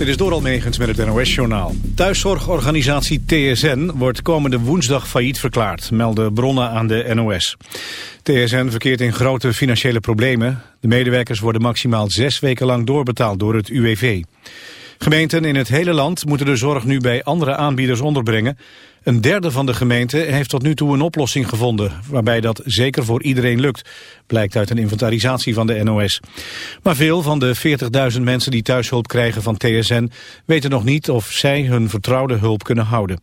Dit is door Almegens met het NOS-journaal. Thuiszorgorganisatie TSN wordt komende woensdag failliet verklaard, melden bronnen aan de NOS. TSN verkeert in grote financiële problemen. De medewerkers worden maximaal zes weken lang doorbetaald door het UWV. Gemeenten in het hele land moeten de zorg nu bij andere aanbieders onderbrengen. Een derde van de gemeenten heeft tot nu toe een oplossing gevonden... waarbij dat zeker voor iedereen lukt, blijkt uit een inventarisatie van de NOS. Maar veel van de 40.000 mensen die thuishulp krijgen van TSN... weten nog niet of zij hun vertrouwde hulp kunnen houden.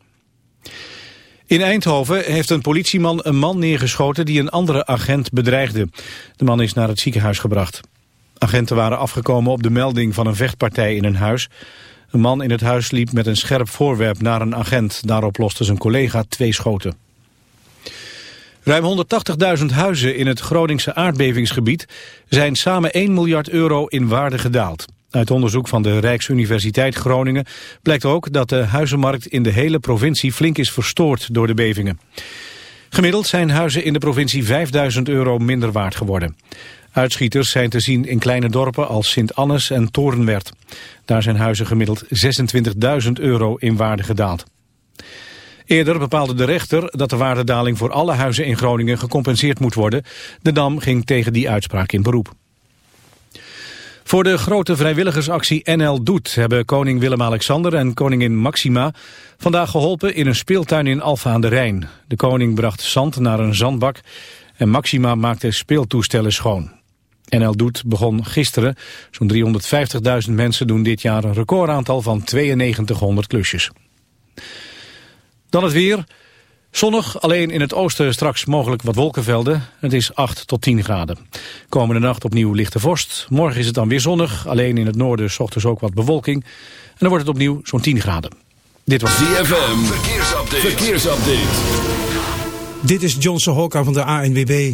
In Eindhoven heeft een politieman een man neergeschoten die een andere agent bedreigde. De man is naar het ziekenhuis gebracht. Agenten waren afgekomen op de melding van een vechtpartij in een huis. Een man in het huis liep met een scherp voorwerp naar een agent. Daarop loste zijn collega twee schoten. Ruim 180.000 huizen in het Groningse aardbevingsgebied zijn samen 1 miljard euro in waarde gedaald. Uit onderzoek van de Rijksuniversiteit Groningen blijkt ook dat de huizenmarkt in de hele provincie flink is verstoord door de bevingen. Gemiddeld zijn huizen in de provincie 5000 euro minder waard geworden. Uitschieters zijn te zien in kleine dorpen als Sint-Annes en Torenwerd. Daar zijn huizen gemiddeld 26.000 euro in waarde gedaald. Eerder bepaalde de rechter dat de waardedaling voor alle huizen in Groningen gecompenseerd moet worden. De Dam ging tegen die uitspraak in beroep. Voor de grote vrijwilligersactie NL Doet hebben koning Willem-Alexander en koningin Maxima vandaag geholpen in een speeltuin in Alfa aan de Rijn. De koning bracht zand naar een zandbak en Maxima maakte speeltoestellen schoon. NL Doet begon gisteren. Zo'n 350.000 mensen doen dit jaar een recordaantal van 9200 klusjes. Dan het weer. Zonnig, alleen in het oosten straks mogelijk wat wolkenvelden. Het is 8 tot 10 graden. Komende nacht opnieuw lichte vorst. Morgen is het dan weer zonnig, alleen in het noorden s ochtends ook wat bewolking. En dan wordt het opnieuw zo'n 10 graden. Dit was ZFM, verkeersupdate. verkeersupdate. Dit is Johnson Hokka van de ANWB.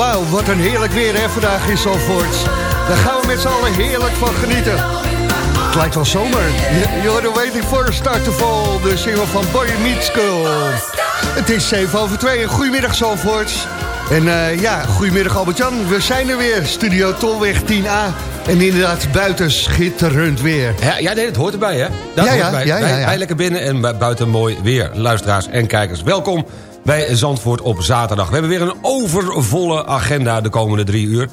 Wauw, wat een heerlijk weer hè, vandaag in Zandvoort. Daar gaan we met z'n allen heerlijk van genieten. Het lijkt wel zomer. You're waiting for a start to fall. De single van Boy Meets Girl. Het is 7 over 2. Goedemiddag Zandvoort. En uh, ja, goedemiddag Albert-Jan. We zijn er weer. Studio Tolweg 10A. En inderdaad, buiten schitterend weer. Ja, ja nee, dat hoort erbij, hè? Dat Ja, hoort ja, erbij. ja, ja, lekker binnen en bu- buiten mooi weer. Luisteraars en kijkers, welkom bij Zandvoort op zaterdag. We hebben weer een overvolle agenda de komende drie uur.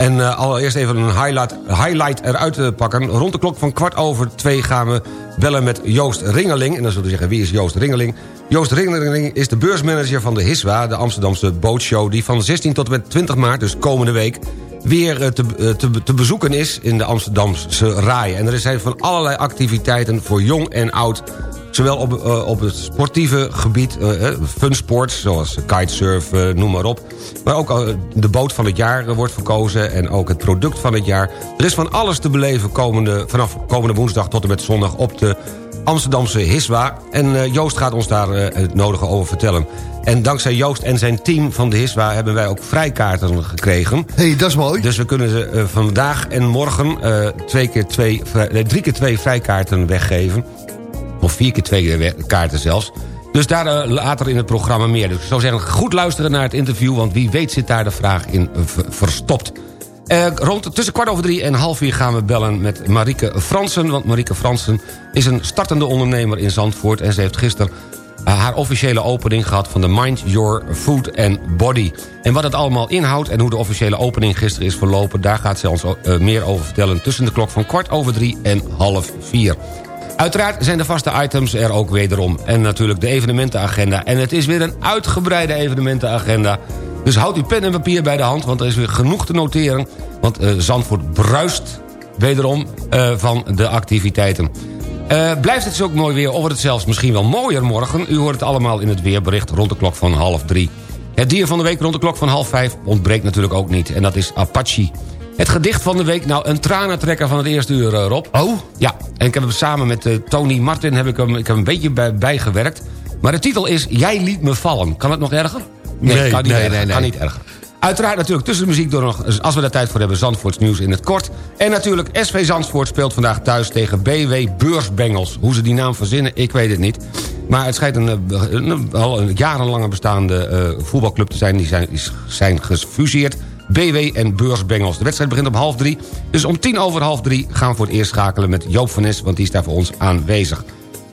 En eh, allereerst even een highlight, highlight eruit te pakken. Rond de klok van kwart over twee gaan we bellen met Joost Ringeling. En dan zullen we zeggen, wie is Joost Ringeling? Joost Ringeling is de beursmanager van de HISWA... de Amsterdamse bootshow... die van 16 tot en met 20 maart, dus komende week... weer eh, te, eh, te, te bezoeken is in de Amsterdamse RAI. En er zijn van allerlei activiteiten voor jong en oud... Zowel op, eh, op het sportieve gebied, eh, fun sports, zoals kitesurf, eh, noem maar op. Maar ook eh, de boot van het jaar wordt verkozen en ook het product van het jaar. Er is van alles te beleven komende, vanaf komende woensdag tot en met zondag op de Amsterdamse Hiswa. En Joost gaat ons daar het nodige over vertellen. En dankzij Joost en zijn team van de Hiswa hebben wij ook vrijkaarten gekregen. hey, dat is mooi. Dus we kunnen ze vandaag en morgen twee keer twee, drie keer twee vrijkaarten weggeven. Of vier keer twee we- kaarten zelfs. Dus daar eh, later in het programma meer. Dus ik zou zeggen, goed luisteren naar het interview... want wie weet zit daar de vraag in ver- verstopt. Eh, rond tussen kwart over drie en half vier gaan we bellen met Marieke Fransen. Want Marieke Fransen is een startende ondernemer in Zandvoort... en ze heeft gisteren eh, haar officiële opening gehad van de Mind Your Food and Body. En wat het allemaal inhoudt en hoe de officiële opening gisteren is verlopen... daar gaat ze ons eh, meer over vertellen tussen de klok van kwart over drie en half vier. Uiteraard zijn de vaste items er ook wederom. En natuurlijk de evenementenagenda. En het is weer een uitgebreide evenementenagenda. Dus houd uw pen en papier bij de hand, want er is weer genoeg te noteren. Want eh, Zandvoort bruist wederom eh, van de activiteiten. Eh, blijft het dus ook mooi weer, of wordt het zelfs misschien wel mooier morgen? U hoort het allemaal in het weerbericht rond de klok van half drie. Het dier van de week rond de klok van half vijf ontbreekt natuurlijk ook niet. En dat is Apache. Het gedicht van de week, nou een tranentrekker van het eerste uur, eh, Rob. Oh, Ja, en ik heb hem samen met eh, Tony Martin heb ik hem, ik heb een beetje bij, bijgewerkt. Maar de titel is Jij liet me vallen. Kan het nog erger? Nee, kan niet nee, erger. nee, nee. Kan niet erger. Uiteraard natuurlijk tussen de muziek door nog, als we daar tijd voor hebben... Zandvoorts nieuws in het kort. En natuurlijk SV Zandvoort speelt vandaag thuis tegen BW Beursbengels. Hoe ze die naam verzinnen, ik weet het niet. Maar het schijnt een, eh, een, al een jarenlange bestaande voetbalclub te zijn. Die zijn, die zijn gefuseerd. BW en Beursbengels. De wedstrijd begint om half drie. Dus om tien over half drie gaan we voor het eerst schakelen met Joop van Nes... want die is daar voor ons aanwezig.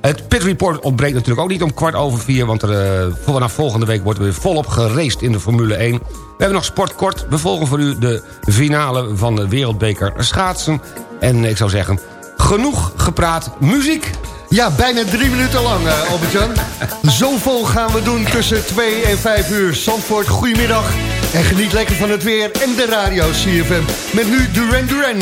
Het Pit Report ontbreekt natuurlijk ook niet om kwart over vier... want er, eh, vanaf volgende week wordt er weer volop geraced in de Formule 1. We hebben nog sport kort. We volgen voor u de finale van de Wereldbeker schaatsen. En ik zou zeggen, genoeg gepraat. Muziek! ja, bijna drie minuten lang, eh, Albert-Jan. Zoveel gaan we doen tussen 2 en 5 uur. Zandvoort, goedemiddag. En geniet lekker van het weer en de radio CFM. Met nu Duran Duran.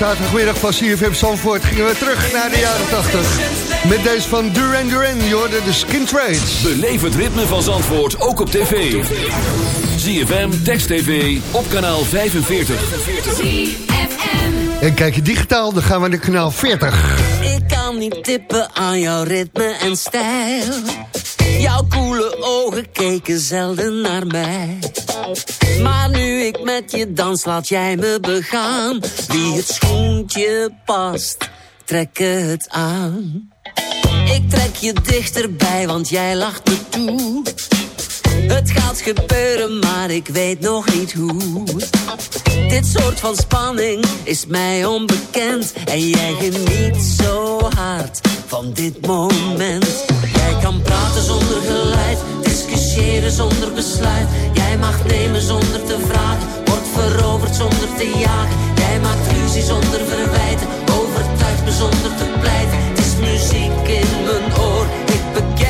zaterdagmiddag van CFM Zandvoort gingen we terug naar de jaren 80. Met deze van Duran Duran, je hoorde de Skin Trades. Beleef het ritme van Zandvoort ook op tv. ZFM, Text TV, op kanaal 45. En kijk je digitaal, dan gaan we naar kanaal 40. Ik kan niet tippen aan jouw ritme en stijl. Jouw koele ogen keken zelden naar mij. Maar nu ik met je dans, laat jij me begaan. Wie het schoentje past, trek het aan. Ik trek je dichterbij, want jij lacht me toe. Het gaat gebeuren, maar ik weet nog niet hoe. Dit soort van spanning is mij onbekend. En jij geniet zo hard van dit moment. Jij kan praten zonder geluid, zonder besluit. Jij mag nemen zonder te vragen, wordt veroverd zonder te jagen. Jij maakt ruzie zonder verwijten, overtuigt me zonder te pleiten. Het is muziek in mijn oor, ik beken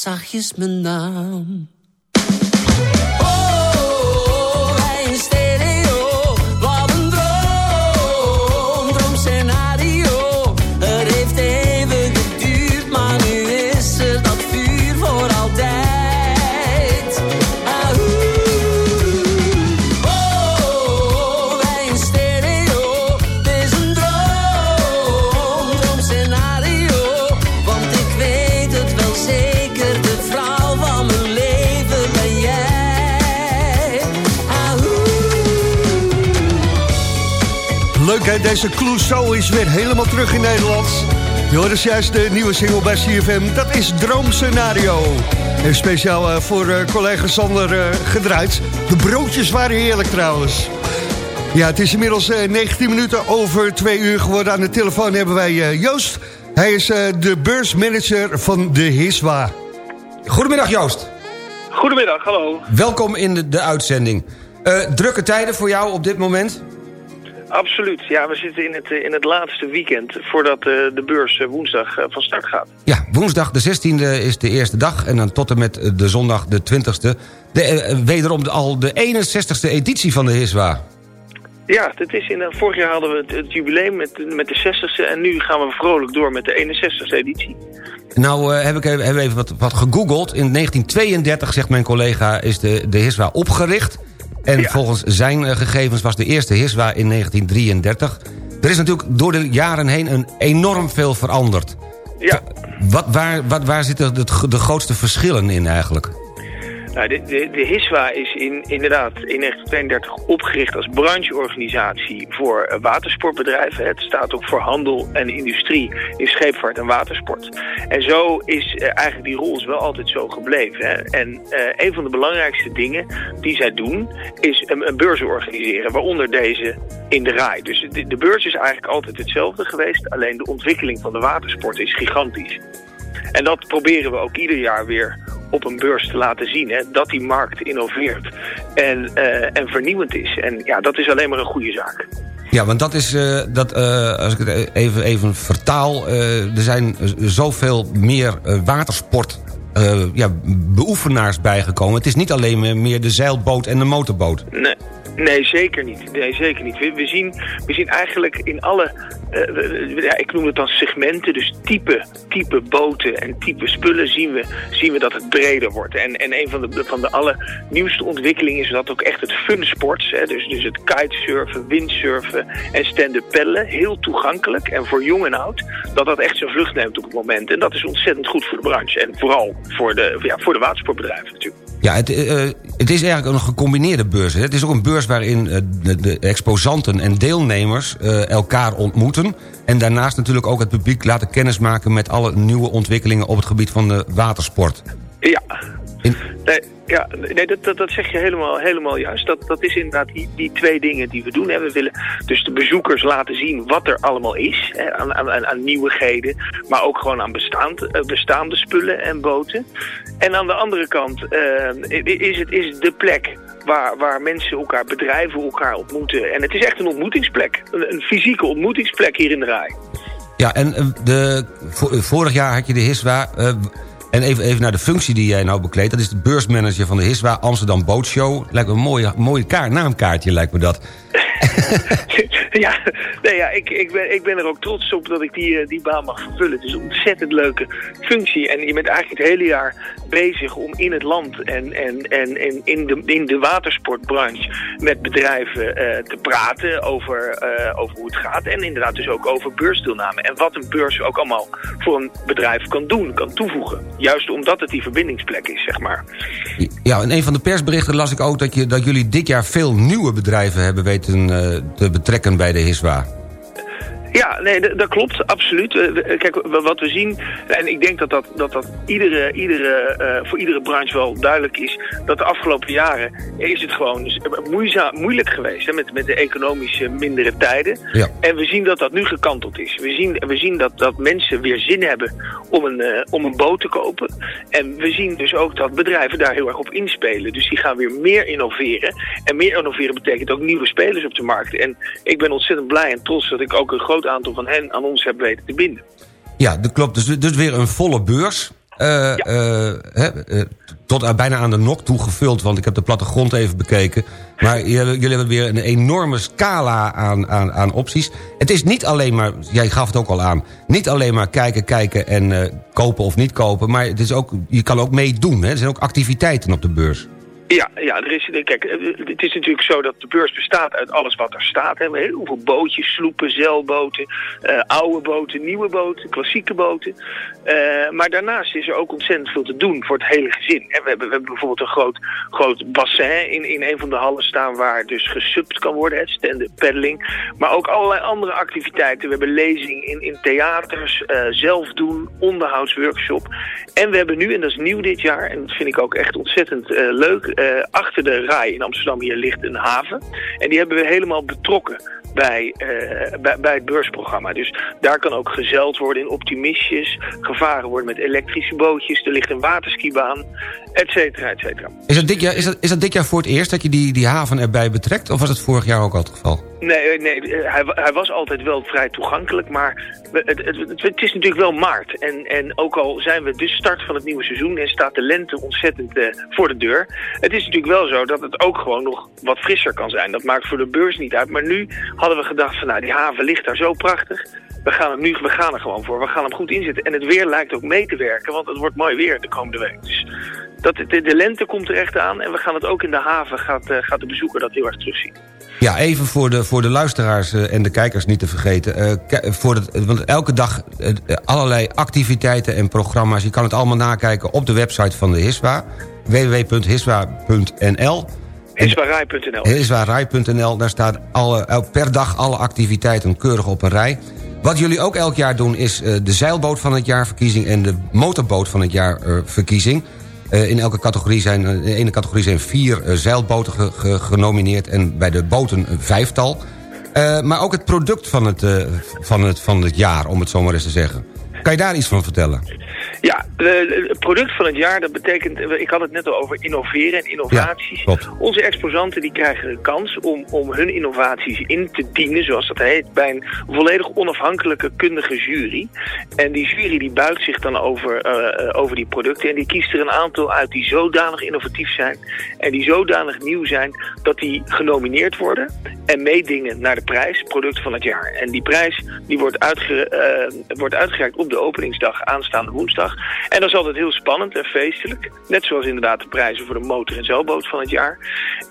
Zachtjes mijn naam. Leuk hè, deze Clouseau is weer helemaal terug in Nederland. Je hoort dus juist de nieuwe single bij CFM, dat is Droomscenario. En speciaal eh, voor eh, collega Sander eh, gedraaid. De broodjes waren heerlijk trouwens. Ja, het is inmiddels eh, 19 minuten over twee uur geworden. Aan de telefoon hebben wij Joost. Hij is de beursmanager van de HISWA. Goedemiddag Joost. Goedemiddag, hallo. Welkom in de, de uitzending. Drukke tijden voor jou op dit moment? Absoluut. Ja, we zitten in het, eh, in het laatste weekend voordat eh, de beurs eh, woensdag van start gaat. Ja, woensdag de 16e is de eerste dag... en dan tot en met de zondag de 20e. De, wederom de, al de 61ste editie van de HISWA. Ja, het is in, vorig jaar hadden we het, het jubileum met, met de 60ste en nu gaan we vrolijk door met de 61ste editie. Nou heb ik even, we even wat, wat gegoogeld. In 1932, zegt mijn collega, is de, de HISWA opgericht. En Ja. volgens zijn eh, gegevens was de eerste HISWA in 1933. Er is natuurlijk door de jaren heen een enorm veel veranderd. Ja, Wat, waar, wat, waar zitten de, de grootste verschillen in eigenlijk? Nou, de, de, HISWA is in, inderdaad in 1932 opgericht als brancheorganisatie voor watersportbedrijven. Het staat ook voor handel en industrie in scheepvaart en watersport. En zo is eh, eigenlijk die rol is wel altijd zo gebleven. Hè. En eh, een van de belangrijkste dingen die zij doen is een, beurs organiseren, waaronder deze in de RAI. Dus de beurs is eigenlijk altijd hetzelfde geweest, alleen de ontwikkeling van de watersport is gigantisch. En dat proberen we ook ieder jaar weer op een beurs te laten zien. Hè, dat die markt innoveert en, eh, en vernieuwend is. En ja, dat is alleen maar een goede zaak. Ja, want dat is, eh, dat, eh, als ik het even, even vertaal... er zijn zoveel meer watersport... eh, ja, beoefenaars bijgekomen. Het is niet alleen meer- de zeilboot en de motorboot. Nee, nee zeker niet. Nee, zeker niet. We, zien, we zien eigenlijk in alle, eh, ja, ik noem het dan segmenten, dus type, type boten en type spullen zien we, zien we dat het breder wordt. En, en een van de, van de allernieuwste ontwikkelingen is dat ook echt het fun sports, hè, dus, dus het kitesurfen, windsurfen en stand-up heel toegankelijk en voor jong en oud, dat dat echt zijn vlucht neemt op het moment. En dat is ontzettend goed voor de branche en vooral voor de, ja, voor de watersportbedrijven natuurlijk. Ja, het, eh, het is eigenlijk een gecombineerde beurs. Hè. Het is ook een beurs waarin eh, de, de exposanten en deelnemers eh, elkaar ontmoeten. En daarnaast natuurlijk ook het publiek laten kennismaken... met alle nieuwe ontwikkelingen op het gebied van de watersport. Ja. In- Nee, ja, nee dat, dat, dat zeg je helemaal, helemaal juist. Dat, dat is inderdaad die, die twee dingen die we doen. Hè. We willen dus de bezoekers laten zien wat er allemaal is. Hè, aan, aan, aan- nieuwigheden. Maar ook gewoon aan bestaand, eh, bestaande spullen en boten. En aan de andere kant eh, is, het, is de plek waar, waar mensen elkaar, bedrijven elkaar ontmoeten. En het is echt een ontmoetingsplek. Een, een fysieke ontmoetingsplek hier in de Rij. Ja, en eh, de, vo- vorig jaar had je de HISWA... eh, en even, even naar de functie die jij nou bekleedt. Dat is de beursmanager van de HISWA Amsterdam Bootshow. Lijkt me een mooie, mooie kaart, naamkaartje, lijkt me dat. ja, nee, ja ik, ik, ben, ik ben er ook trots op dat ik die, eh, die baan mag vervullen. Het is een ontzettend leuke functie. En je bent eigenlijk het hele jaar bezig om in het land en, en, en, in, de, in de watersportbranche met bedrijven eh, te praten over, eh, over hoe het gaat. En inderdaad dus ook over beursdeelname. En wat een beurs ook allemaal voor een bedrijf kan doen, kan toevoegen. Juist omdat het die verbindingsplek is, zeg maar. Ja, in een van de persberichten las ik ook dat, je, dat jullie dit jaar veel nieuwe bedrijven hebben weten eh, te betrekken bij de HISWA. Ja, nee, dat klopt, absoluut. Kijk, wat we zien, en ik denk dat dat, dat, dat iedere, iedere, eh, voor iedere branche wel duidelijk is, dat de afgelopen jaren is het gewoon moeizaam, moeilijk geweest hè, met, met de economische mindere tijden. Ja. En we zien dat dat nu gekanteld is. We zien, we zien dat, dat mensen weer zin hebben om een, eh, om een boot te kopen. En we zien dus ook dat bedrijven daar heel erg op inspelen. Dus die gaan weer meer innoveren. En meer innoveren betekent ook nieuwe spelers op de markt. En ik ben ontzettend blij en trots dat ik ook een groot aantal van hen aan ons heb weten te binden. Ja, dat klopt. Dus, dus weer een volle beurs. eh, eh, eh, tot aan- bijna aan de nok toe gevuld... want ik heb de plattegrond even bekeken. Maar jullie, jullie hebben weer een enorme scala aan, aan, aan opties. Het is niet alleen maar, jij gaf het ook al aan... niet alleen maar kijken, kijken en kopen of niet kopen... maar het is ook, je kan ook meedoen. Hè? Er zijn ook activiteiten op de beurs. Ja, ja er is, kijk, eh, het is natuurlijk zo dat de beurs bestaat uit alles wat er staat. Hè. Heel veel bootjes, sloepen, zeilboten, eh, oude boten, nieuwe boten, klassieke boten. Eh, maar daarnaast is er ook ontzettend veel te doen voor het hele gezin. En we, hebben, we bijvoorbeeld een groot, groot bassin in, in een van de hallen staan waar dus gesubt kan worden, het stand paddling. Maar ook allerlei andere activiteiten. We hebben lezing in, in theaters, eh, zelf doen, onderhoudsworkshop. En we hebben nu, en dat is nieuw dit jaar, en dat vind ik ook echt ontzettend leuk, achter de RAI in Amsterdam hier ligt een haven. En die hebben we helemaal betrokken bij, eh, bij, bij het beursprogramma. Dus daar kan ook gezeild worden in optimistjes, gevaren worden met elektrische bootjes, er ligt een waterskibaan, et cetera, et cetera. Is dat, dit jaar, is, dat, is dat dit jaar voor het eerst dat je die, die haven erbij betrekt? Of was het vorig jaar ook al het geval? Nee, nee hij, wa- hij was altijd wel vrij toegankelijk, maar het, het, het, het is natuurlijk wel maart. En, en ook al zijn we de start van het nieuwe seizoen en staat de lente ontzettend eh, voor de deur. Het is natuurlijk wel zo dat het ook gewoon nog wat frisser kan zijn. Dat maakt voor de beurs niet uit. Maar nu hadden we gedacht van nou, die haven ligt daar zo prachtig. We gaan, hem nu, we gaan er gewoon voor. We gaan hem goed inzetten. En het weer lijkt ook mee te werken, want het wordt mooi weer de komende week. Dus dat, de, de lente komt er echt aan en we gaan het ook in de haven, gaat, eh, gaat de bezoeker dat heel erg terugzien. Ja, even voor de, voor de luisteraars eh, en de kijkers niet te vergeten. Eh, voor het, want elke dag allerlei activiteiten en programma's. Je kan het allemaal nakijken op de website van de HISWA. www.hiswa.nl Hiswarai.nl, daar staat alle, per dag alle activiteiten keurig op een rij. Wat jullie ook elk jaar doen is eh, de zeilboot van het jaar verkiezing... en de motorboot van het jaar eh, verkiezing. Eh, in elke categorie zijn, in de ene categorie zijn vier zeilboten ge- ge- genomineerd... en bij de boten een vijftal. Maar ook het product van het, van, het, van het jaar, om het zo maar eens te zeggen. Kan je daar iets van vertellen? Ja, het product van het jaar, dat betekent, ik had het net al over innoveren en innovaties. Ja. Onze exposanten die krijgen een kans om, om hun innovaties in te dienen, zoals dat heet, bij een volledig onafhankelijke kundige jury. En die jury die buigt zich dan over, eh, eh, over die producten en die kiest er een aantal uit die zodanig innovatief zijn en die zodanig nieuw zijn dat die genomineerd worden en meedingen naar de prijs, product van het jaar. En die prijs die wordt, uitge, eh, wordt uitgereikt op de openingsdag aanstaande woensdag. En dat is altijd heel spannend en feestelijk. Net zoals inderdaad de prijzen voor de motor- en zeilboot van het jaar.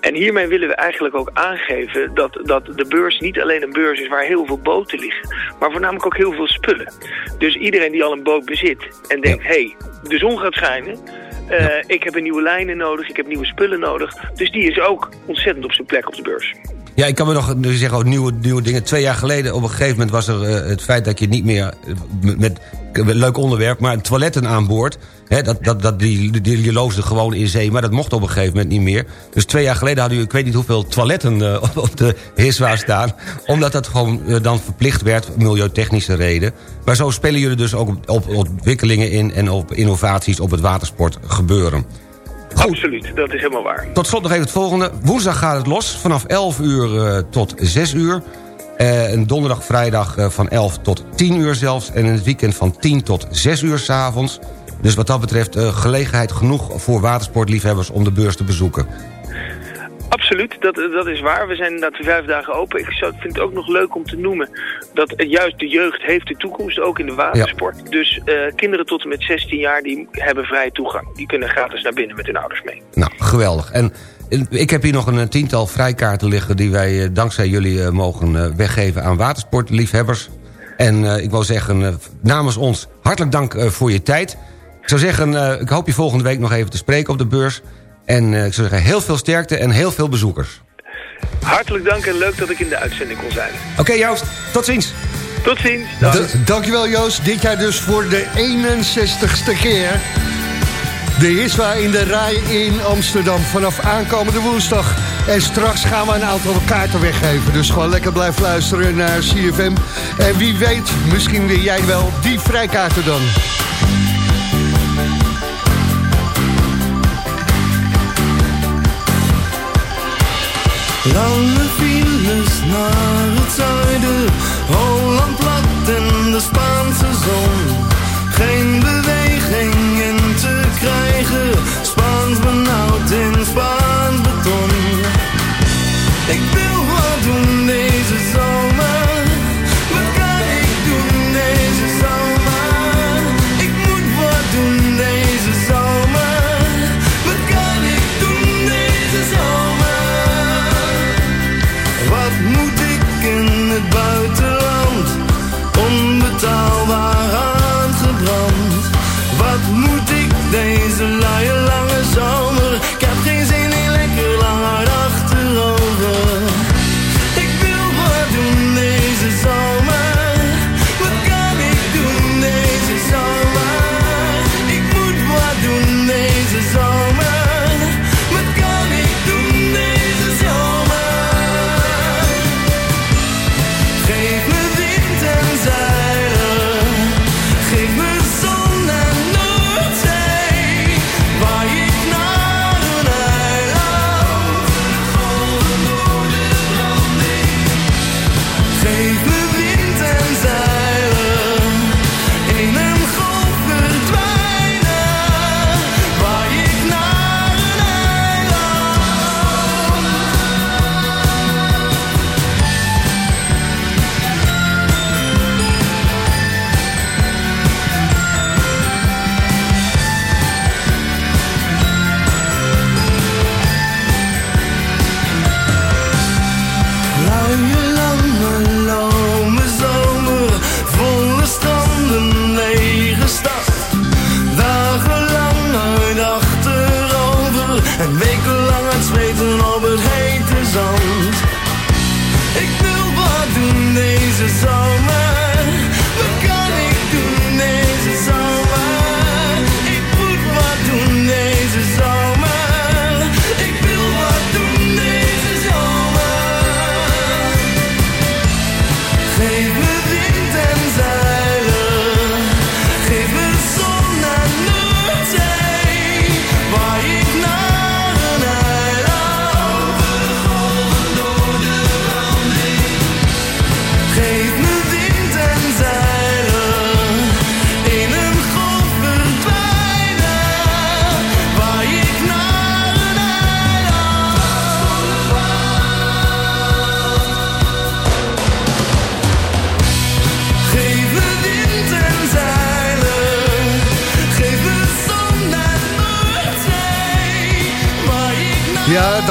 En hiermee willen we eigenlijk ook aangeven dat, dat de beurs niet alleen een beurs is waar heel veel boten liggen. Maar voornamelijk ook heel veel spullen. Dus iedereen die al een boot bezit en denkt, hé, hey, de zon gaat schijnen. eh, Ik heb een nieuwe lijnen nodig, ik heb nieuwe spullen nodig. Dus die is ook ontzettend op zijn plek op de beurs. Ja, ik kan me nog dus zeggen, ook nieuwe, nieuwe dingen. Twee jaar geleden op een gegeven moment was er eh, het feit dat je niet meer... eh, met leuk onderwerp, maar toiletten aan boord... Hè, dat, dat, dat, die, die, loosde gewoon in zee, maar dat mocht op een gegeven moment niet meer. Dus twee jaar geleden hadden jullie, ik weet niet hoeveel toiletten eh, op- de Hiswa staan... omdat dat gewoon eh, dan verplicht werd, milieutechnische reden. Maar zo spelen jullie dus ook op, op ontwikkelingen in... en op innovaties op het watersport gebeuren. Absoluut, dat is helemaal waar. Tot slot nog even het volgende. Woensdag gaat het los, vanaf 11 uur eh, tot 6 uur. Eh, en donderdag, vrijdag eh, van 11 tot 10 uur zelfs. En in het weekend van 10 tot 6 uur s'avonds. Dus wat dat betreft eh, gelegenheid genoeg voor watersportliefhebbers om de beurs te bezoeken. Absoluut, dat, dat is waar. We zijn inderdaad vijf dagen open. Ik zou, vind het ook nog leuk om te noemen dat juist de jeugd heeft de toekomst, ook in de watersport. Dus kinderen tot en met 16 jaar die hebben vrije toegang. Die kunnen gratis naar binnen met hun ouders mee. Nou, geweldig. En ik heb hier nog een eh, tiental vrijkaarten liggen... die wij eh, dankzij jullie eh, mogen weggeven aan watersportliefhebbers. En eh, ik wou zeggen, namens ons hartelijk dank voor je tijd. Ik zou zeggen, eh, ik hoop je volgende week nog even te spreken op de beurs. En eh, ik zou zeggen, heel veel sterkte en heel veel bezoekers. Hartelijk dank en leuk dat ik in de uitzending kon zijn. Oké Joost, tot ziens. Tot ziens. Dag. Dankjewel Joost. Dit jaar dus voor de 61ste keer. De Hiswa in de Rij in Amsterdam vanaf aankomende woensdag. En straks gaan we een aantal kaarten weggeven. Dus gewoon lekker blijven luisteren naar CFM. En wie weet, misschien weer jij wel die vrijkaarten dan. Lange files naar het zuiden, Holland plat in de Spaanse zon. Zand. Ik wil wat doen deze zomer.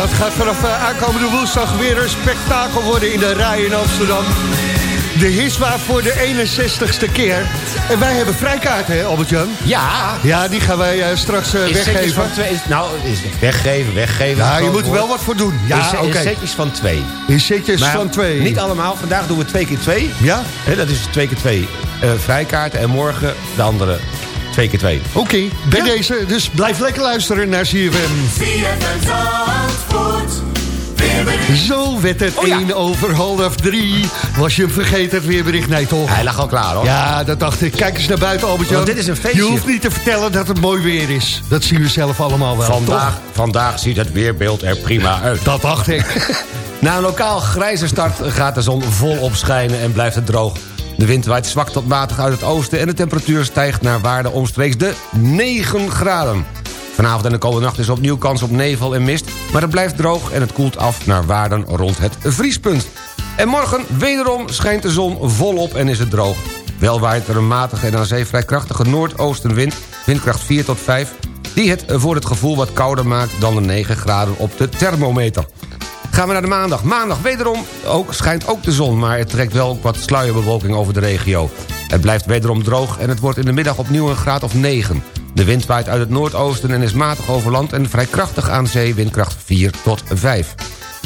Dat gaat vanaf eh, aankomende woensdag weer een spektakel worden in de rij in Amsterdam. De Hiswa voor de 61ste keer. En wij hebben vrijkaarten, hè, Albert-Jan? Ja, Ja, die gaan wij eh, straks setjes weggeven. van twee. is- Nou, is weggeven, weggeven. Ja, je moet er wel wat voor doen. Ja, oké. In setjes van twee. In setjes Maar van twee. Niet allemaal. Vandaag doen we twee keer twee. Ja? Hè, dat is twee keer twee eh, vrijkaarten. En morgen de andere twee keer twee. Oké, bij deze. Dus blijf lekker luisteren naar CFM. Zo werd het Oh ja. 1 over half drie. Was je hem vergeten, het weerbericht? Nee, toch? Hij lag al klaar hoor. Ja, dat dacht ik. Kijk eens naar buiten, Albert-Jan. Want dit is een feestje. Je hoeft niet te vertellen dat het mooi weer is. Dat zien we zelf allemaal wel, vandaag, toch? vandaag ziet het weerbeeld er prima uit. Dat dacht ik. Na een lokaal grijze start gaat de zon volop schijnen en blijft het droog. De wind waait zwak tot matig uit het oosten... en de temperatuur stijgt naar waarde omstreeks de 9 graden. Vanavond en de komende nacht is opnieuw kans op nevel en mist... maar het blijft droog en het koelt af naar waarden rond het vriespunt. En morgen wederom schijnt de zon volop en is het droog. Wel waait er een matige en aan zee vrij krachtige noordoostenwind... windkracht 4 tot 5... die het voor het gevoel wat kouder maakt dan de 9 graden op de thermometer. Gaan we naar de maandag. Maandag wederom ook, schijnt ook de zon... maar het trekt wel wat sluierbewolking over de regio. Het blijft wederom droog en het wordt in de middag opnieuw een graad of 9. De wind waait uit het noordoosten en is matig over land... en vrij krachtig aan zee, windkracht 4 tot 5.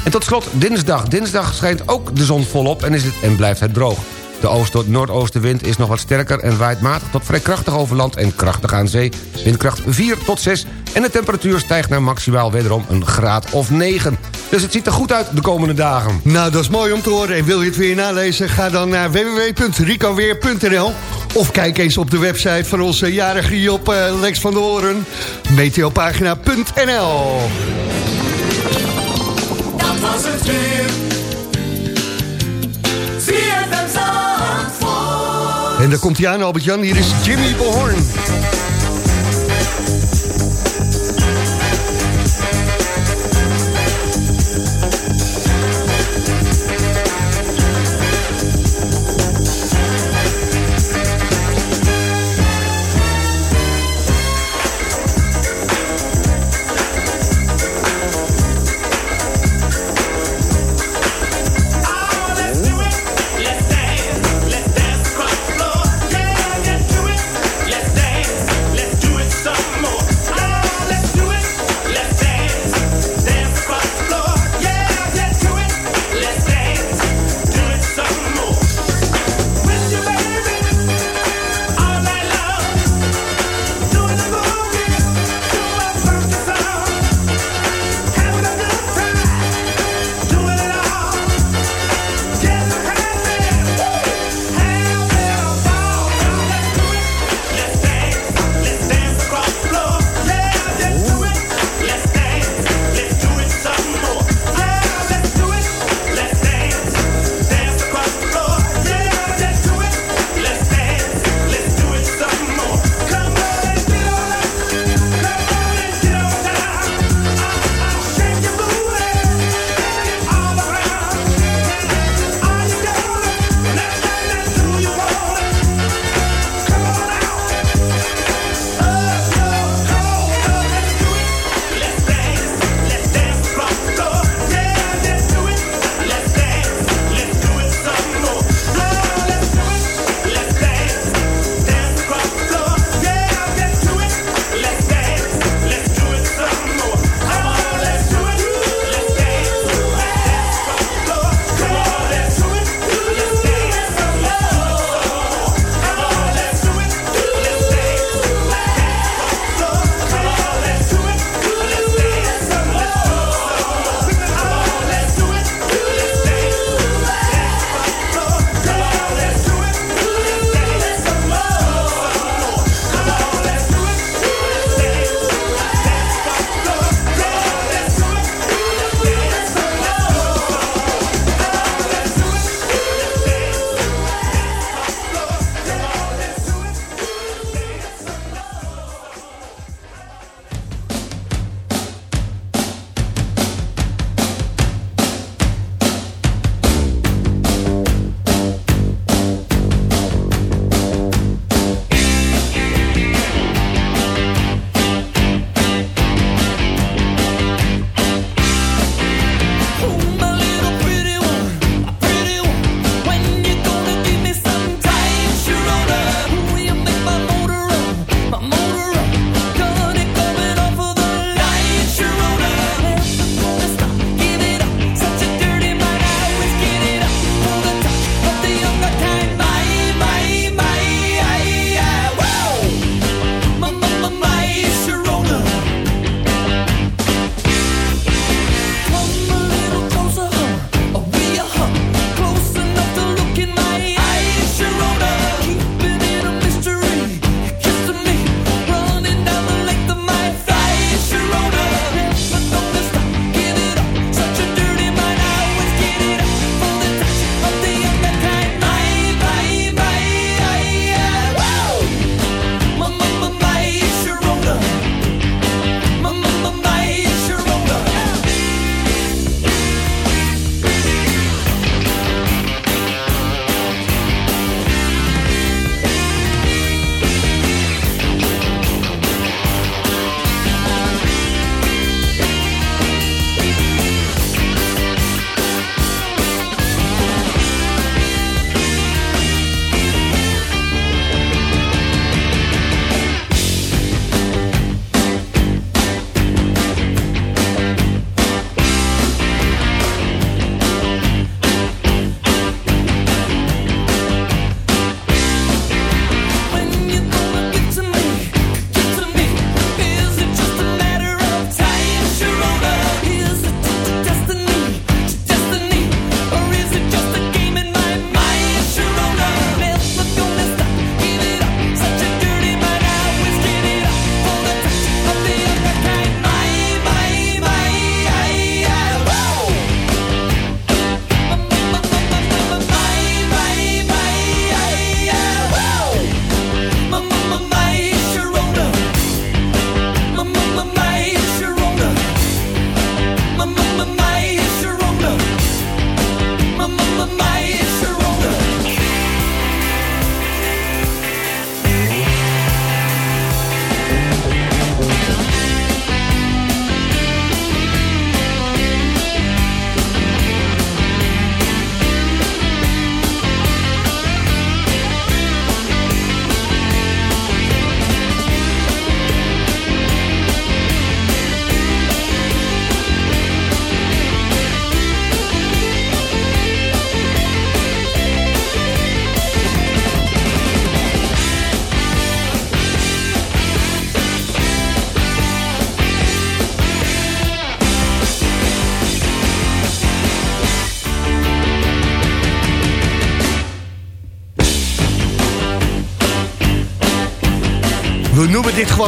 En tot slot dinsdag. Dinsdag schijnt ook de zon volop en, is het, en blijft het droog. De oost- tot noordoostenwind is nog wat sterker en waait matig tot vrij krachtig over land en krachtig aan zee. Windkracht 4 tot 6 en de temperatuur stijgt naar maximaal wederom een graad of 9. Dus het ziet er goed uit de komende dagen. Nou, dat is mooi om te horen. En wil je het weer nalezen? Ga dan naar www.ricoweer.nl of kijk eens op de website van onze jarige Job eh, Lex van der Hoorn. meteopagina.nl Dat was het weer. En daar komt hij aan, Albert-Jan. Hier is Jimmy Behorn.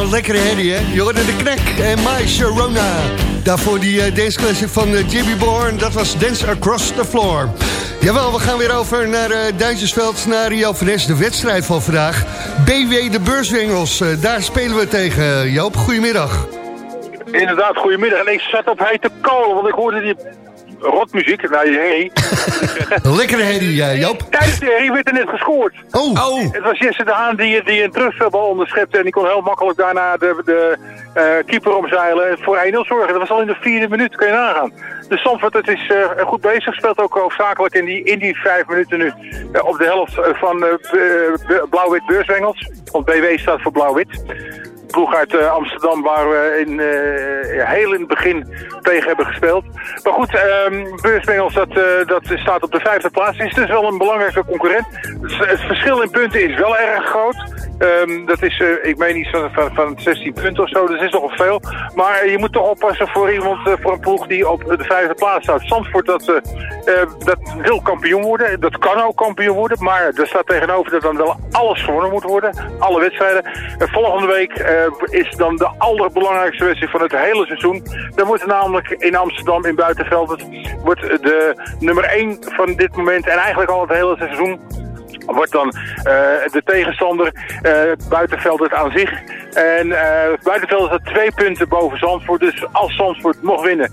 Lekkere herrie, hè? De knek en My Sharona. Daarvoor die uh, van uh, Jimmy Bourne. Dat was Dance Across the Floor. Jawel, we gaan weer over naar uh, Duitsersveld, naar van de wedstrijd van vandaag. BW de Beurswengels, daar spelen we tegen. Joop, goedemiddag. Inderdaad, goedemiddag. En ik zat op hete kolen, want ik hoorde die rotmuziek. Nou, die herrie. Lekkere herrie, ja, Joop. Tijdens de herrie werd er net gescoord. Oh. Oh, Het was Jesse de Haan die, die een terugspelbal onderschepte. En die kon heel makkelijk daarna de, de eh, keeper omzeilen en voor 1-0 zorgen. Dat was al in de vierde minuut, kun je nagaan. Dus Zandvoort het is eh, goed bezig. Speelt ook hoofdzakelijk in die, in die vijf minuten nu eh, op de helft van eh, Blauw-Wit Beurswengels. Want BW staat voor Blauw-Wit ploeg uit eh, Amsterdam waar we in, eh, heel in het begin tegen hebben gespeeld. Maar goed, ehm Beursbengels dat, eh, dat staat op de vijfde plaats. Is dus wel een belangrijke concurrent. Het verschil in punten is wel erg groot. Ehm, dat is, eh, ik meen iets van, van, van 16 punten of zo, dat is nogal veel. Maar je moet toch oppassen voor iemand, eh, voor een ploeg die op de vijfde plaats staat. Zandvoort, dat, eh, dat wil kampioen worden. Dat kan ook kampioen worden, maar er staat tegenover dat dan wel alles gewonnen moet worden. Alle wedstrijden. En volgende week is dan de allerbelangrijkste wedstrijd van het hele seizoen. Dan wordt namelijk in Amsterdam, in Buitenveld, wordt de nummer 1 van dit moment en eigenlijk al het hele seizoen wordt dan eh, de tegenstander uh, Buitenveld aan zich. En uh, Buitenveld staat twee punten boven Zandvoort. Dus als Zandvoort mocht winnen,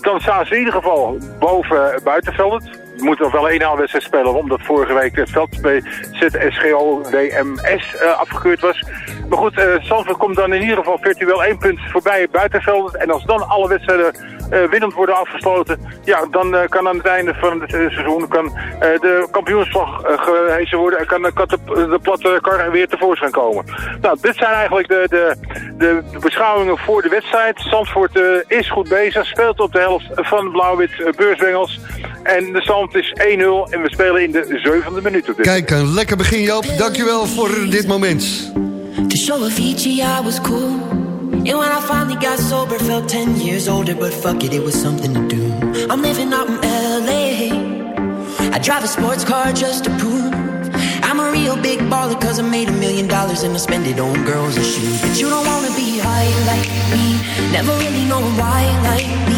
dan staan ze in ieder geval boven Buitenveld. Moeten nog wel één wedstrijd spelen, omdat vorige week het veld bij ZSGO DMS uh, afgekeurd was. Maar goed, uh, komt dan in ieder geval virtueel één punt voorbij Buitenveld. En als dan alle wedstrijden uh, winnend worden afgesloten, ja, dan kan aan het einde van het seizoen kan, de kampioenslag gehezen worden en kan, de, platte kar weer tevoorschijn komen. Nou, dit zijn eigenlijk de, de, de, beschouwingen voor de wedstrijd. Zandvoort is goed bezig, speelt op de helft van Blauw-Wit Beurswengels. En de stand is 1-0 en we spelen in de zevende minuut op dit Kijk, een lekker begin Joop. Dankjewel voor dit moment. To show Avicii I was cool. And when I finally got sober, felt 10 years older, but fuck it, it was something to do. I'm living out in LA. I drive a sports car just to prove I'm a real big baller, cause I made a million dollars and I spend it on girls and shoes. But you don't wanna be high like me, never really knowing why like me.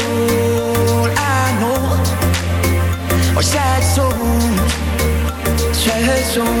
sad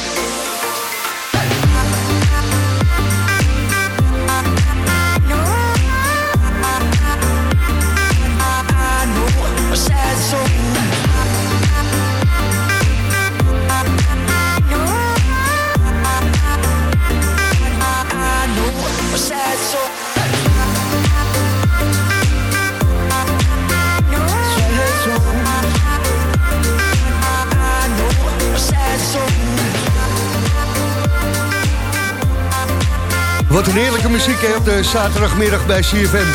Wat een heerlijke muziek hè, op de zaterdagmiddag bij CFM.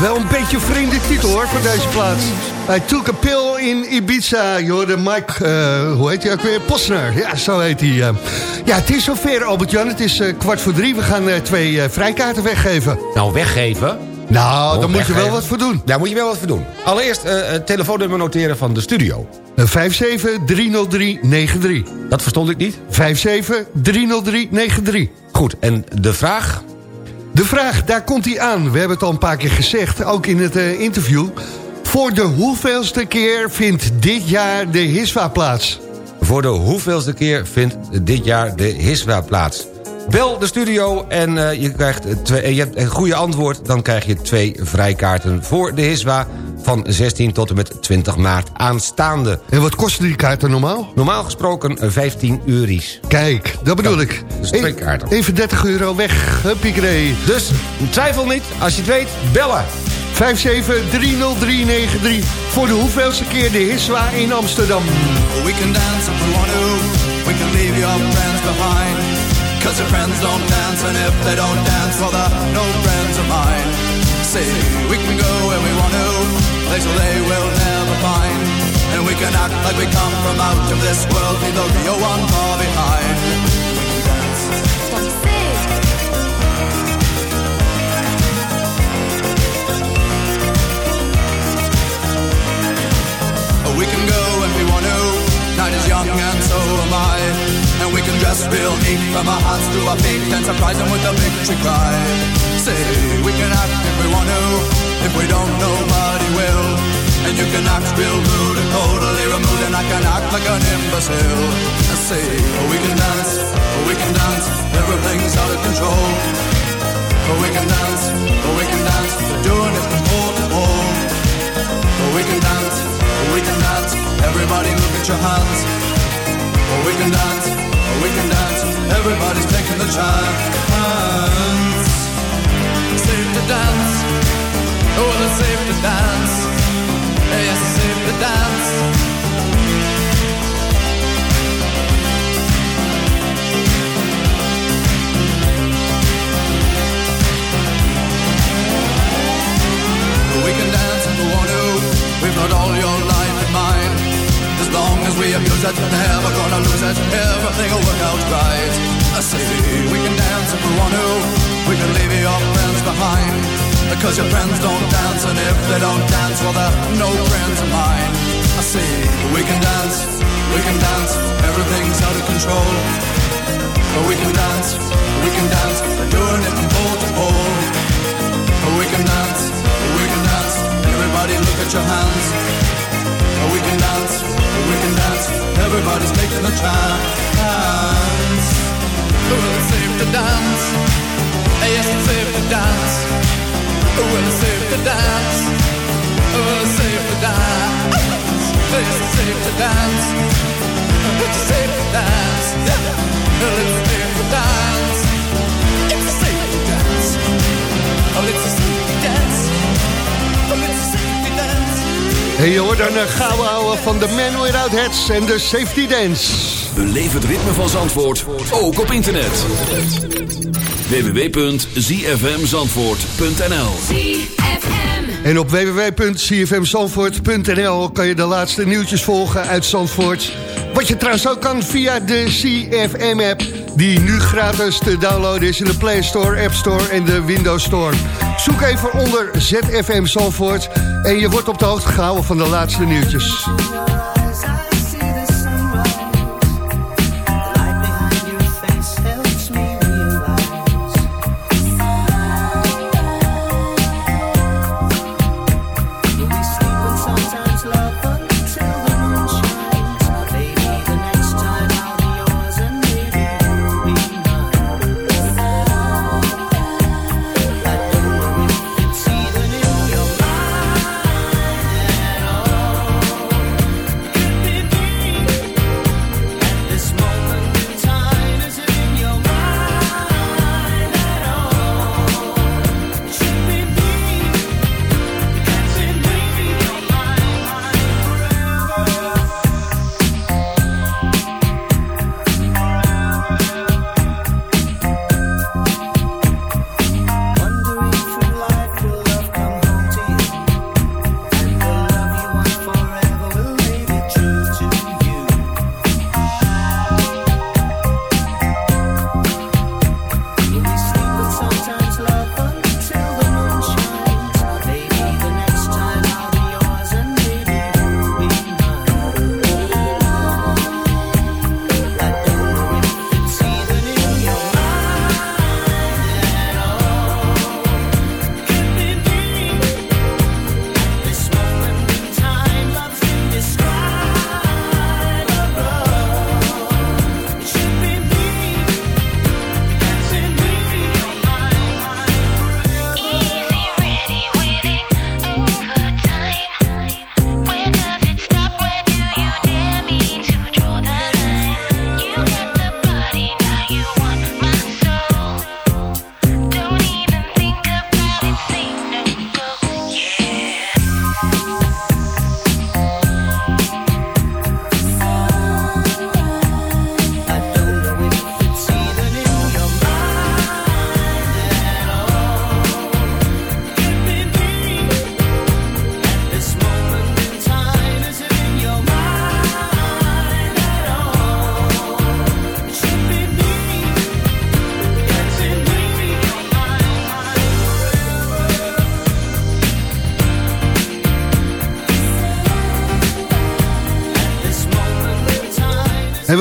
Wel een beetje vreemde titel hoor, voor deze plaats. Hij took a pill in Ibiza. Je hoorde Mike, eh, hoe heet hij ook weer? Posner. Ja, zo heet hij. eh. Ja, het is zover Albert-Jan. Het is eh, kwart voor drie. We gaan twee vrijkaarten weggeven. Nou, weggeven. Nou, Oh, daar moet je wel wat voor doen. Daar moet je wel wat voor doen. Allereerst het telefoonnummer noteren van de studio. Eh, 5730393. Dat verstond ik niet. 5730393. Goed, en de vraag? De vraag, daar komt hij aan. We hebben het al een paar keer gezegd, ook in het eh, interview. Voor de hoeveelste keer vindt dit jaar de HISWA plaats? Voor de hoeveelste keer vindt dit jaar de HISWA plaats? Bel de studio en eh, je, krijgt twee, eh, je hebt een goede antwoord... dan krijg je twee vrijkaarten voor de HISWA... van 16 tot en met 20 maart aanstaande. En wat kosten die kaarten normaal? Normaal gesproken eh, 15 euro's. Kijk, dat bedoel ik. Dus twee E- kaarten. Even 30 euro weg, huppiekree. Dus twijfel niet, als je het weet, bellen. 5730393 voor de hoeveelste keer de HISWA in Amsterdam. We can dance if we want to. We can leave your friends behind. Cause your friends don't dance, and if they don't dance, well, they're no friends of mine. Say, we can go where we want to, place where they will never find. And we can act like we come from out of this world, leave the real one far behind. We can dance. We can go if we want to. Night is young and so am I. And we can dress real neat from our hearts to our feet and surprise them with a victory cry. Say we can act if we want to. If we don't, nobody will. And you can act real rude and totally removed, and I can act like an imbecile. Say oh, we can dance, oh, we can dance. Everything's out of control. Oh, we can dance, we can dance. Doing it from pole to pole. We can dance, we can dance. Everybody look at your hands. Oh, we can dance, oh, we can dance. Everybody's taking the chance. Safe to dance. Oh, it's safe to dance. Yes, it's safe to dance. Say we can dance if we want to. We can leave your friends behind. Because your friends don't dance, and if they don't dance, well, they're no friends of mine. I say we can dance, we can dance. Everything's out of control. But we can dance, we can dance. We're doing it from pole to pole. We can dance, we can dance. Everybody look at your hands. We can dance, we can dance. Everybody's making a chance. Well, it's safe to dance. Yes, it's safe to dance. Well, it's safe to dance. Well, it's safe to dance. Yes, it's safe to dance. It's safe to dance. Well, it's safe to dance. It's safe to dance. Oh, it's a safety dance. Oh, it's a safety dance. En je hoort een eh, gouden ouwe van de Man Without Hats en de Safety Dance. Beleef het ritme van Zandvoort, ook op internet. www.zfmzandvoort.nl En op www.cfmzandvoort.nl kan je de laatste nieuwtjes volgen uit Zandvoort. Wat je trouwens ook kan via de CFM-app... die nu gratis te downloaden is in de Play Store, App Store en de Windows Store. Zoek even onder ZFM Zandvoort... en je wordt op de hoogte gehouden van de laatste nieuwtjes.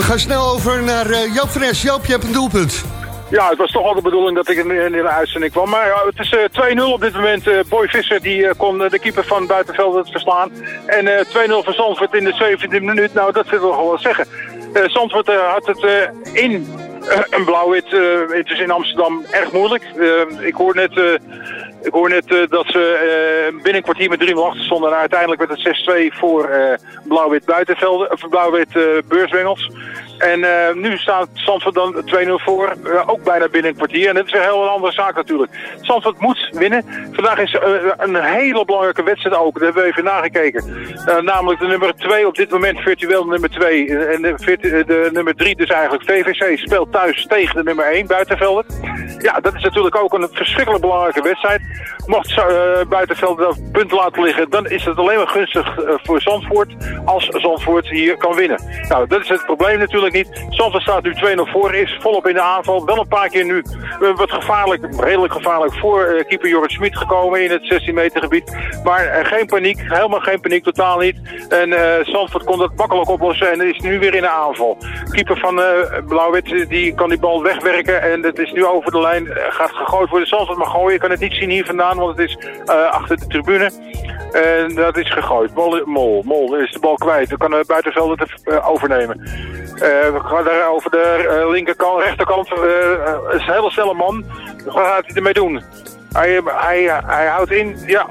We gaan snel over naar uh, Joop Fres. Joop, je hebt een doelpunt. Ja, het was toch al de bedoeling dat ik in, de uitzending kwam. Maar ja, het is uh, 2-0 op dit moment. Boy Visser die kon de keeper van Buitenveld verslaan. En 2-0 voor Zandvoort in de 17e minuut. Nou, dat wil ik wel zeggen. Zandvoort had het in een blauw-wit. het is in Amsterdam erg moeilijk. ik hoor net... Ik hoor net uh, dat ze uh, binnen een kwartier met 3-0 achter stonden. En uiteindelijk werd het 6-2 voor uh, blauw-wit buitenvelden, of blauw-wit beurswengels. En uh, nu staat Zandvoort dan 2-0 voor, uh, ook bijna binnen een kwartier. En dat is een heel andere zaak natuurlijk. Zandvoort moet winnen. Vandaag is uh, een hele belangrijke wedstrijd ook. Daar hebben we even nagekeken. namelijk de nummer 2 op dit moment, virtueel nummer 2. En de, nummer 3 dus eigenlijk. VVC speelt thuis tegen de nummer 1, Buitenvelden. Ja, dat is natuurlijk ook een verschrikkelijk belangrijke wedstrijd. Mocht Buitenvelden dat punt laten liggen, dan is het alleen maar gunstig voor Zandvoort als Zandvoort hier kan winnen. Nou, dat is het probleem natuurlijk niet. Zandvoort staat nu 2-0 voor, is volop in de aanval. Wel een paar keer nu uh, wat gevaarlijk, redelijk gevaarlijk voor uh, keeper Jorrit Smit gekomen in het 16 meter gebied. Maar uh, geen paniek, helemaal geen paniek, totaal niet. En Zandvoort kon dat makkelijk oplossen en is nu weer in de aanval. Keeper van Blauw-Wit die kan die bal wegwerken en het is nu over de lijn, gaat gegooid worden. Zandvoort mag gooien, je kan het niet zien hier vandaan, want het is achter de tribune. En dat is gegooid. Mol, Mol, Mol is de bal kwijt. Dan kan Buitenveld het overnemen. Uh, we gaan daar over de uh, linkerkant, rechterkant. Uh, is een hele snelle man. Wat gaat hij ermee doen? Hij, hij, hij houdt in, ja,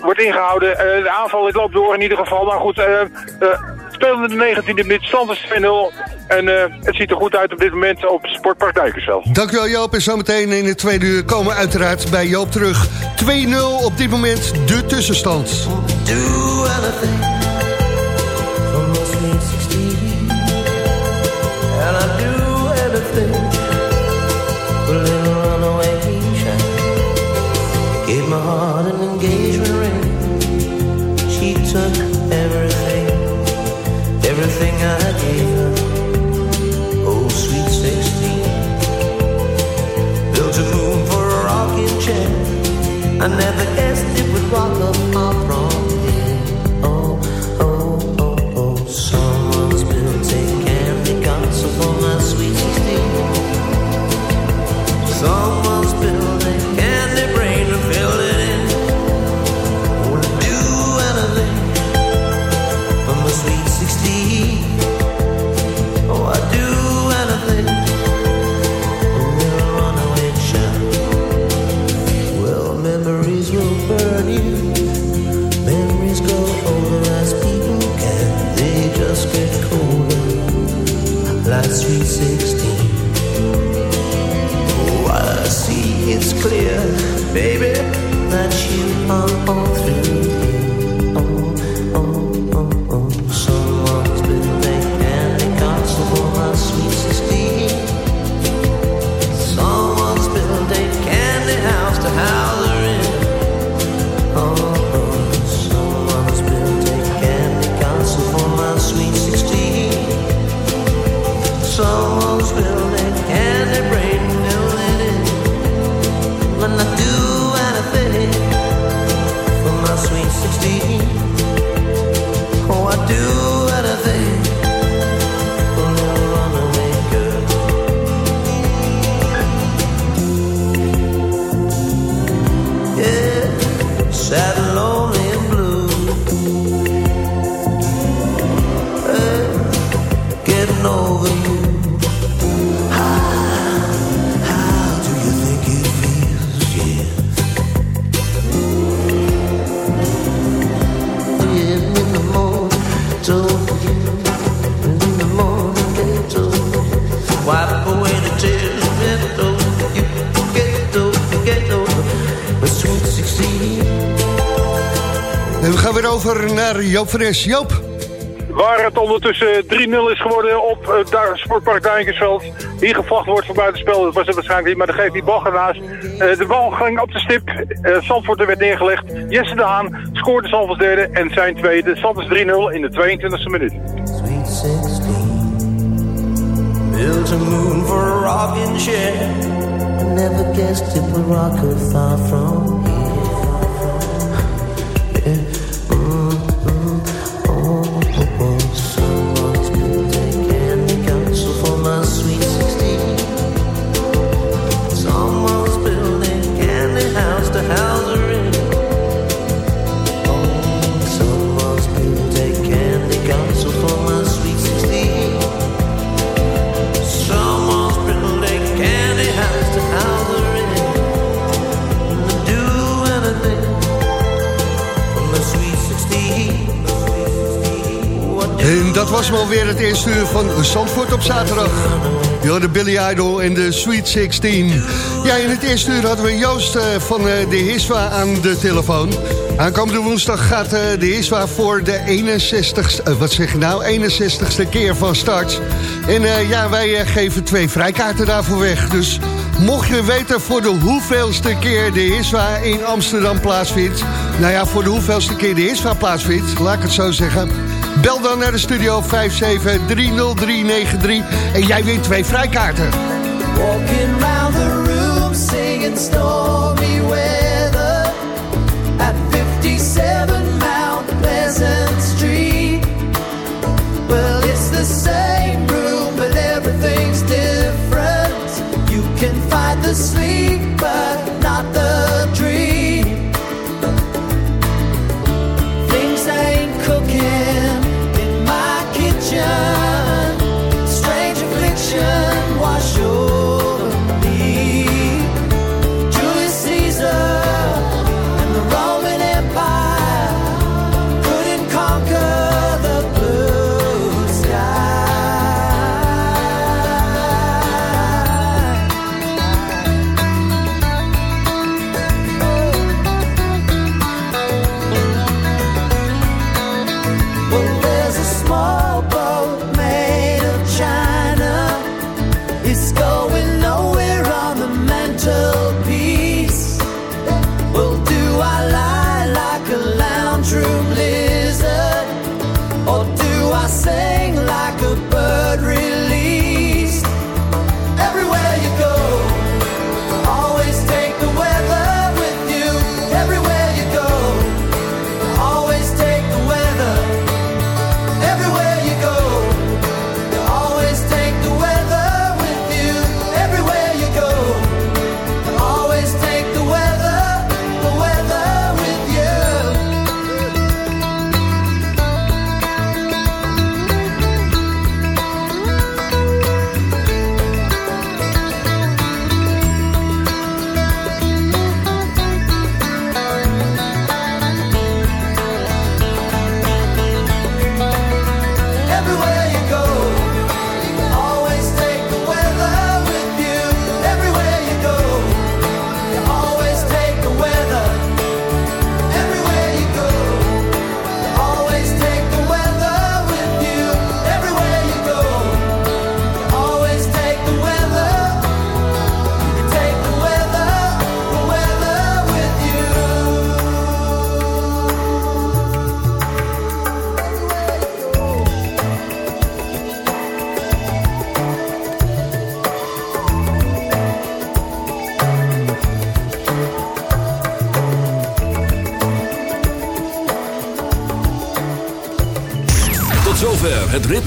wordt ingehouden. de aanval loopt door in ieder geval. Maar goed, spelen in de 19e minuut, stand is 2-0. En het ziet er goed uit op dit moment op Sportpark Dijkersveld. Dankjewel Joop. En zometeen in het tweede uur komen we uiteraard bij Joop terug. 2-0 op dit moment de tussenstand. Do anything. Chair. I never guessed it would rock up far baby, naar Joop Fres. Joop. Waar het ondertussen 3-0 is geworden op uh, daar, Sportpark Dijkersveld. Hier gevlacht wordt voor buitenspel. Dat was het waarschijnlijk niet, maar dan geeft die bal ernaast. Uh, de bal ging op de stip. Uh, Zandvoort er werd neergelegd. Jesse de Haan scoorde Zandvoort derde en zijn tweede. Stand is 3-0 in de 22e minuut. Sweet 16 Built a moon for a rocking chair I never guessed it would rock her far from dat was wel weer het eerste uur van Zandvoort op zaterdag. Je hoorde Billy Idol en de Sweet 16. Ja, in het eerste uur hadden we Joost eh, van eh, de Hiswa aan de telefoon. Aankomende woensdag gaat eh, de Hiswa voor de 61ste, wat zeg je nou, 61ste keer van start. En ja, wij geven twee vrijkaarten daarvoor weg. Dus mocht je weten voor de hoeveelste keer de Hiswa in Amsterdam plaatsvindt... nou ja, voor de hoeveelste keer de Hiswa plaatsvindt, laat ik het zo zeggen... Bel dan naar de studio 5730393 en jij wint twee vrijkaarten. Walking round the room singing stormy weather at 57 Mount Pleasant Street. Well, it's the same room, but everything's different. You can fight the sleep, but